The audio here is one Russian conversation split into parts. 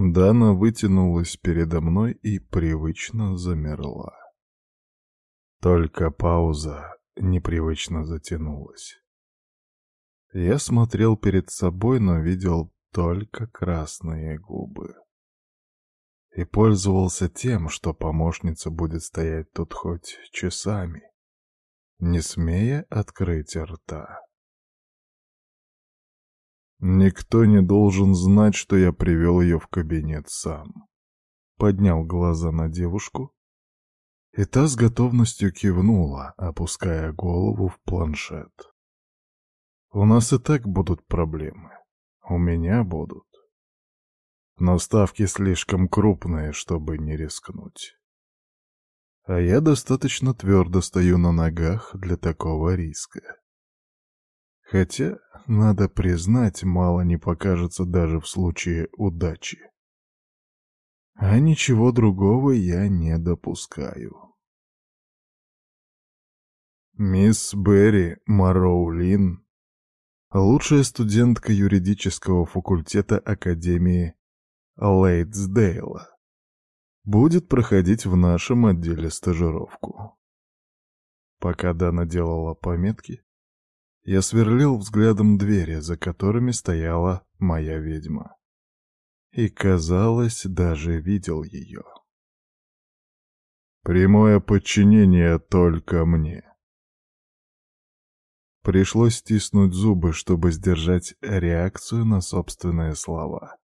Дана вытянулась передо мной и привычно замерла. Только пауза непривычно затянулась. Я смотрел перед собой, но видел только красные губы. И пользовался тем, что помощница будет стоять тут хоть часами, не смея открыть рта. Никто не должен знать, что я привел ее в кабинет сам. Поднял глаза на девушку, и та с готовностью кивнула, опуская голову в планшет. У нас и так будут проблемы. У меня будут. Но ставки слишком крупные, чтобы не рискнуть. А я достаточно твердо стою на ногах для такого риска. Хотя, надо признать, мало не покажется даже в случае удачи. А ничего другого я не допускаю. Мисс Берри Мароулин, лучшая студентка юридического факультета Академии Лейтсдейла, будет проходить в нашем отделе стажировку. Пока Дана делала пометки, я сверлил взглядом двери, за которыми стояла моя ведьма. И, казалось, даже видел ее. Прямое подчинение только мне. Пришлось стиснуть зубы, чтобы сдержать реакцию на собственные слова.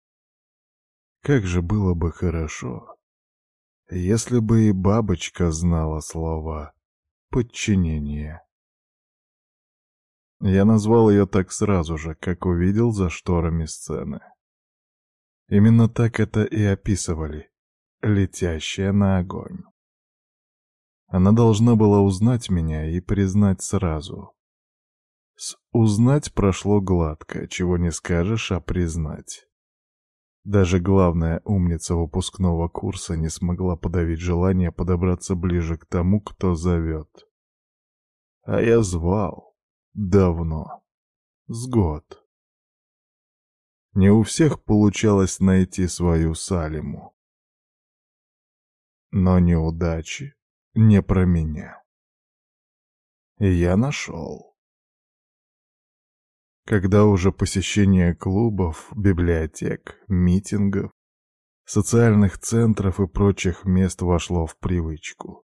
Как же было бы хорошо, если бы и бабочка знала слова «подчинение». Я назвал ее так сразу же, как увидел за шторами сцены. Именно так это и описывали. Летящая на огонь. Она должна была узнать меня и признать сразу. С «узнать» прошло гладко, чего не скажешь, а признать. Даже главная умница выпускного курса не смогла подавить желание подобраться ближе к тому, кто зовет. А я звал. Давно. С год. Не у всех получалось найти свою Салиму. Но неудачи не про меня. Я нашел. Когда уже посещение клубов, библиотек, митингов, социальных центров и прочих мест вошло в привычку.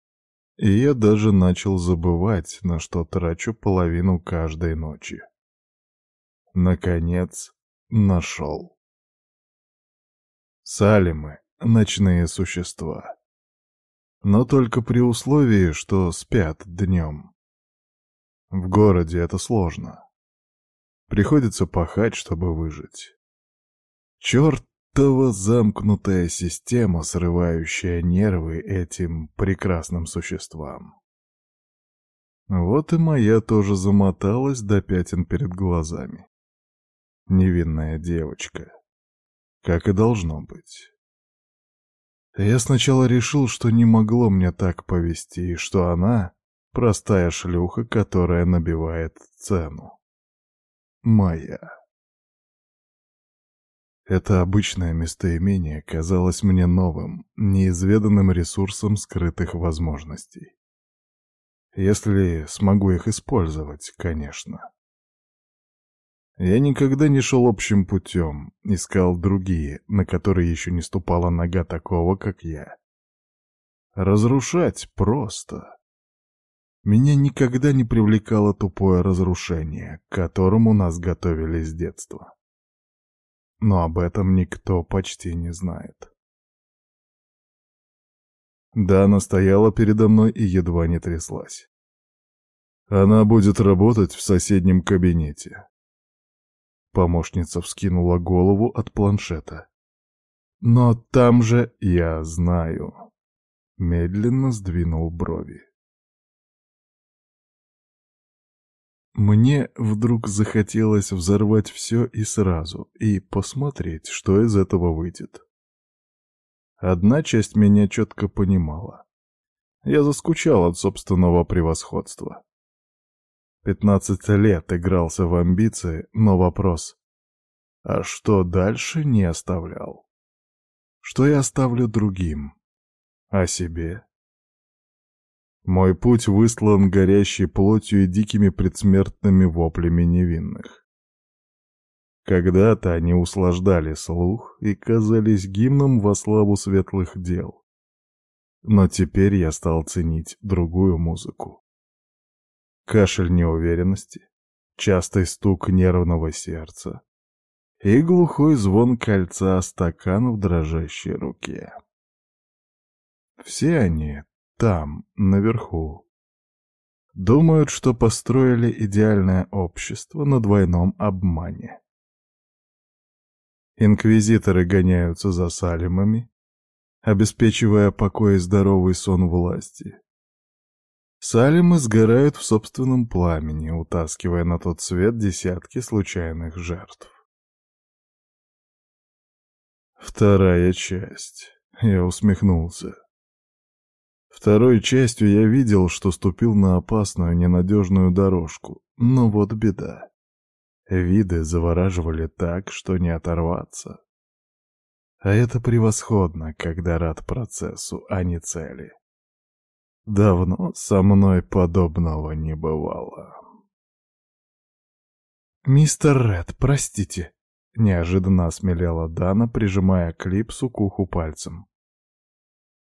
И я даже начал забывать, на что трачу половину каждой ночи. Наконец, нашел. Салимы — ночные существа. Но только при условии, что спят днем. В городе это сложно. Приходится пахать, чтобы выжить. Черт чертова замкнутая система, срывающая нервы этим прекрасным существам. Вот и моя тоже замоталась до пятен перед глазами. Невинная девочка. Как и должно быть. Я сначала решил, что не могло мне так повести, и что она — простая шлюха, которая набивает цену. Моя. Это обычное местоимение казалось мне новым, неизведанным ресурсом скрытых возможностей. Если смогу их использовать, конечно. Я никогда не шел общим путем, искал другие, на которые еще не ступала нога такого, как я. Разрушать просто. Меня никогда не привлекало тупое разрушение, к которому нас готовили с детства но об этом никто почти не знает. Дана стояла передо мной и едва не тряслась. Она будет работать в соседнем кабинете. Помощница вскинула голову от планшета. Но там же я знаю. Медленно сдвинул брови. Мне вдруг захотелось взорвать все и сразу, и посмотреть, что из этого выйдет. Одна часть меня четко понимала. Я заскучал от собственного превосходства. Пятнадцать лет игрался в амбиции, но вопрос «А что дальше?» не оставлял. что я оставлю другим? О себе? Мой путь выслан горящей плотью и дикими предсмертными воплями невинных. Когда-то они услаждали слух и казались гимном во славу светлых дел. Но теперь я стал ценить другую музыку. Кашель неуверенности, частый стук нервного сердца и глухой звон кольца стакан в дрожащей руке. Все они там, наверху. Думают, что построили идеальное общество на двойном обмане. Инквизиторы гоняются за салимами, обеспечивая покой и здоровый сон власти. Салимы сгорают в собственном пламени, утаскивая на тот свет десятки случайных жертв. Вторая часть. Я усмехнулся. Второй частью я видел, что ступил на опасную, ненадежную дорожку. Но вот беда. Виды завораживали так, что не оторваться. А это превосходно, когда рад процессу, а не цели. Давно со мной подобного не бывало. «Мистер Ред, простите», — неожиданно осмелела Дана, прижимая клипсу к уху пальцем.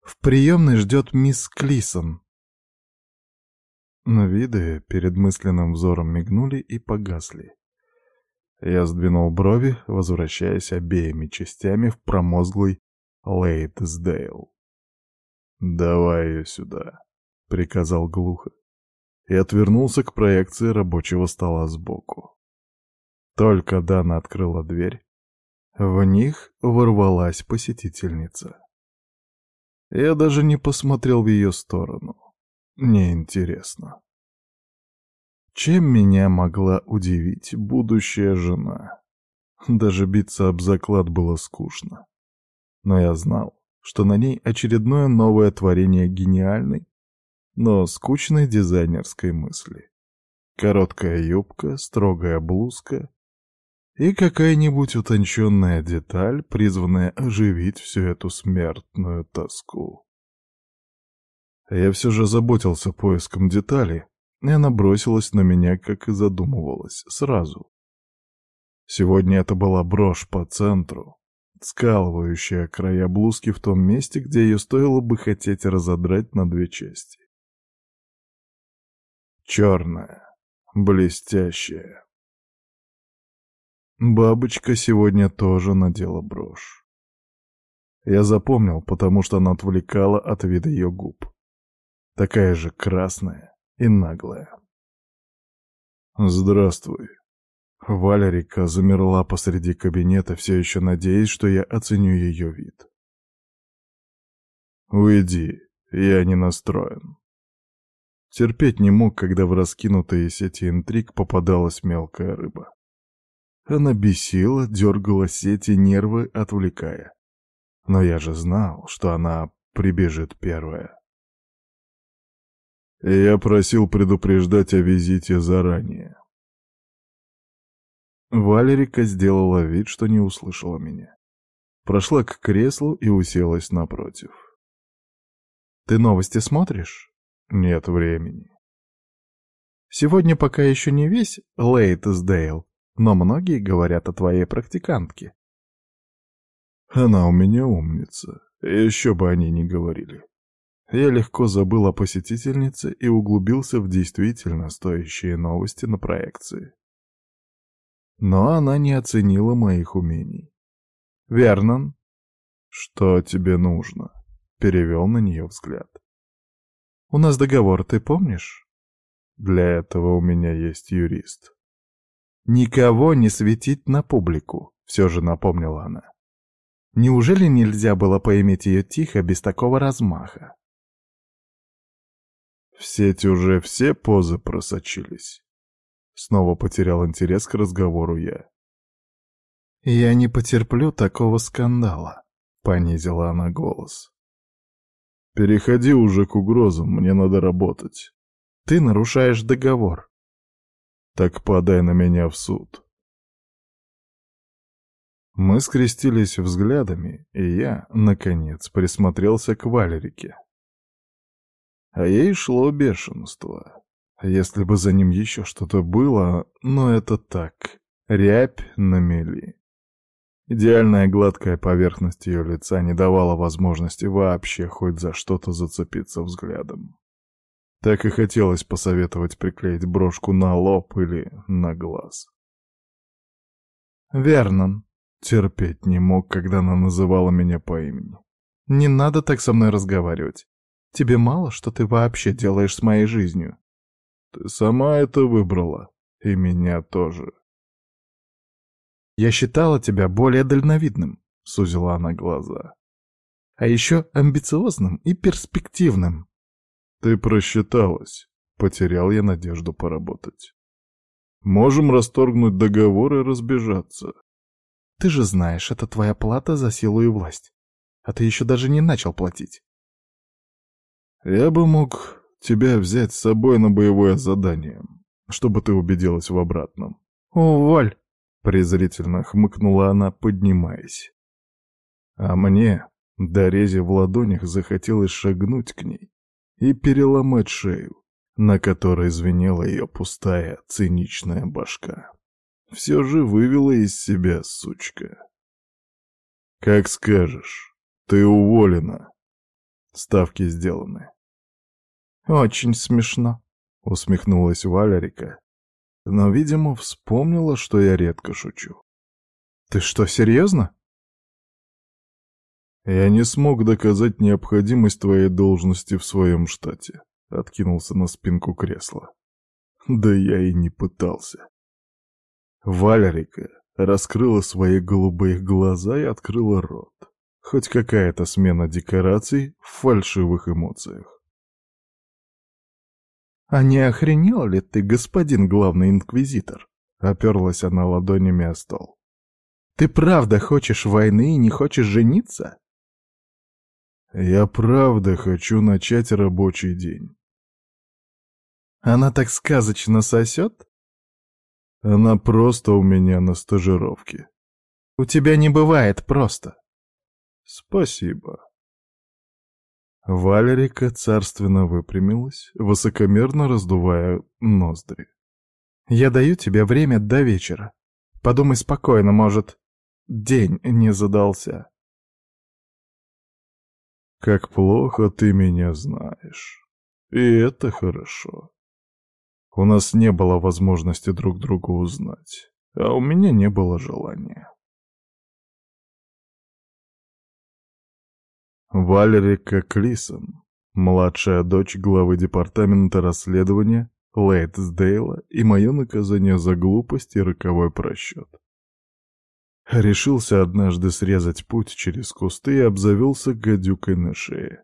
В приемной ждет мисс Клисон. Но виды перед мысленным взором мигнули и погасли. Я сдвинул брови, возвращаясь обеими частями в промозглый Лейтсдейл. «Давай ее сюда», — приказал глухо, и отвернулся к проекции рабочего стола сбоку. Только Дана открыла дверь, в них ворвалась посетительница. Я даже не посмотрел в ее сторону. Неинтересно. Чем меня могла удивить будущая жена? Даже биться об заклад было скучно. Но я знал, что на ней очередное новое творение гениальной, но скучной дизайнерской мысли. Короткая юбка, строгая блузка и какая-нибудь утонченная деталь, призванная оживить всю эту смертную тоску. Я все же заботился поиском детали, и она бросилась на меня, как и задумывалась, сразу. Сегодня это была брошь по центру, скалывающая края блузки в том месте, где ее стоило бы хотеть разодрать на две части. Черная, блестящая, Бабочка сегодня тоже надела брошь. Я запомнил, потому что она отвлекала от вида ее губ. Такая же красная и наглая. «Здравствуй». Валерика замерла посреди кабинета, все еще надеясь, что я оценю ее вид. «Уйди, я не настроен». Терпеть не мог, когда в раскинутые сети интриг попадалась мелкая рыба. Она бесила, дергала сети, нервы отвлекая. Но я же знал, что она прибежит первая. я просил предупреждать о визите заранее. Валерика сделала вид, что не услышала меня. Прошла к креслу и уселась напротив. «Ты новости смотришь?» «Нет времени». «Сегодня пока еще не весь Лейтсдейл, но многие говорят о твоей практикантке. Она у меня умница, еще бы они не говорили. Я легко забыл о посетительнице и углубился в действительно стоящие новости на проекции. Но она не оценила моих умений. «Вернон?» «Что тебе нужно?» — перевел на нее взгляд. «У нас договор, ты помнишь?» «Для этого у меня есть юрист». «Никого не светить на публику», — все же напомнила она. Неужели нельзя было поиметь ее тихо, без такого размаха? В сеть уже все позы просочились. Снова потерял интерес к разговору я. «Я не потерплю такого скандала», — понизила она голос. «Переходи уже к угрозам, мне надо работать». «Ты нарушаешь договор», так подай на меня в суд. Мы скрестились взглядами, и я, наконец, присмотрелся к Валерике. А ей шло бешенство. Если бы за ним еще что-то было, но это так, рябь на мели. Идеальная гладкая поверхность ее лица не давала возможности вообще хоть за что-то зацепиться взглядом. Так и хотелось посоветовать приклеить брошку на лоб или на глаз. «Вернон», терпеть не мог, когда она называла меня по имени. «Не надо так со мной разговаривать. Тебе мало, что ты вообще делаешь с моей жизнью?» «Ты сама это выбрала, и меня тоже», «Я считала тебя более дальновидным», — сузила она глаза. «А еще амбициозным и перспективным». «Ты просчиталась», — потерял я надежду поработать. «Можем расторгнуть договор и разбежаться». «Ты же знаешь, это твоя плата за силу и власть. А ты еще даже не начал платить». «Я бы мог тебя взять с собой на боевое задание, чтобы ты убедилась в обратном». «Уволь!» презрительно хмыкнула она, поднимаясь. А мне, дорезя в ладонях, захотелось шагнуть к ней и переломать шею, на которой звенела ее пустая, циничная башка. Все же вывела из себя сучка. «Как скажешь, ты уволена. Ставки сделаны». «Очень смешно», — усмехнулась Валерика, но, видимо, вспомнила, что я редко шучу. «Ты что, серьезно?» «Я не смог доказать необходимость твоей должности в своем штате», — откинулся на спинку кресла. «Да я и не пытался». Валерика раскрыла свои голубые глаза и открыла рот. Хоть какая-то смена декораций в фальшивых эмоциях. «А не охренел ли ты, господин главный инквизитор?» — оперлась она ладонями о стол. «Ты правда хочешь войны и не хочешь жениться?» «Я правда хочу начать рабочий день». «Она так сказочно сосет?» «Она просто у меня на стажировке». «У тебя не бывает просто». «Спасибо», Валерика царственно выпрямилась, высокомерно раздувая ноздри. «Я даю тебе время до вечера. Подумай спокойно, может, день не задался». «Как плохо ты меня знаешь. И это хорошо. У нас не было возможности друг друга узнать, а у меня не было желания». Валерика Клисон, младшая дочь главы департамента расследования Лейтсдейла и мое наказание за глупость и роковой просчет. Решился однажды срезать путь через кусты и обзавелся гадюкой на шее.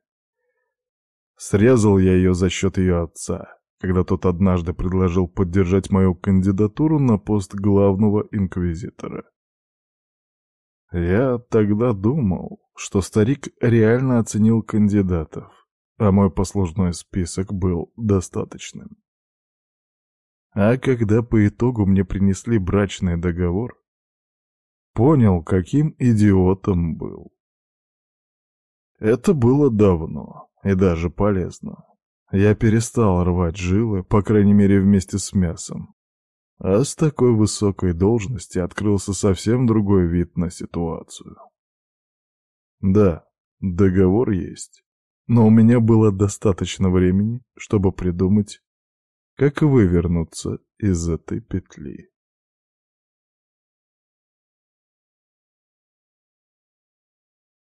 Срезал я ее за счет ее отца, когда тот однажды предложил поддержать мою кандидатуру на пост главного инквизитора. Я тогда думал, что старик реально оценил кандидатов, а мой послужной список был достаточным. А когда по итогу мне принесли брачный договор, понял, каким идиотом был. Это было давно и даже полезно. Я перестал рвать жилы, по крайней мере вместе с мясом. А с такой высокой должности открылся совсем другой вид на ситуацию. Да, договор есть. Но у меня было достаточно времени, чтобы придумать, как вывернуться из этой петли.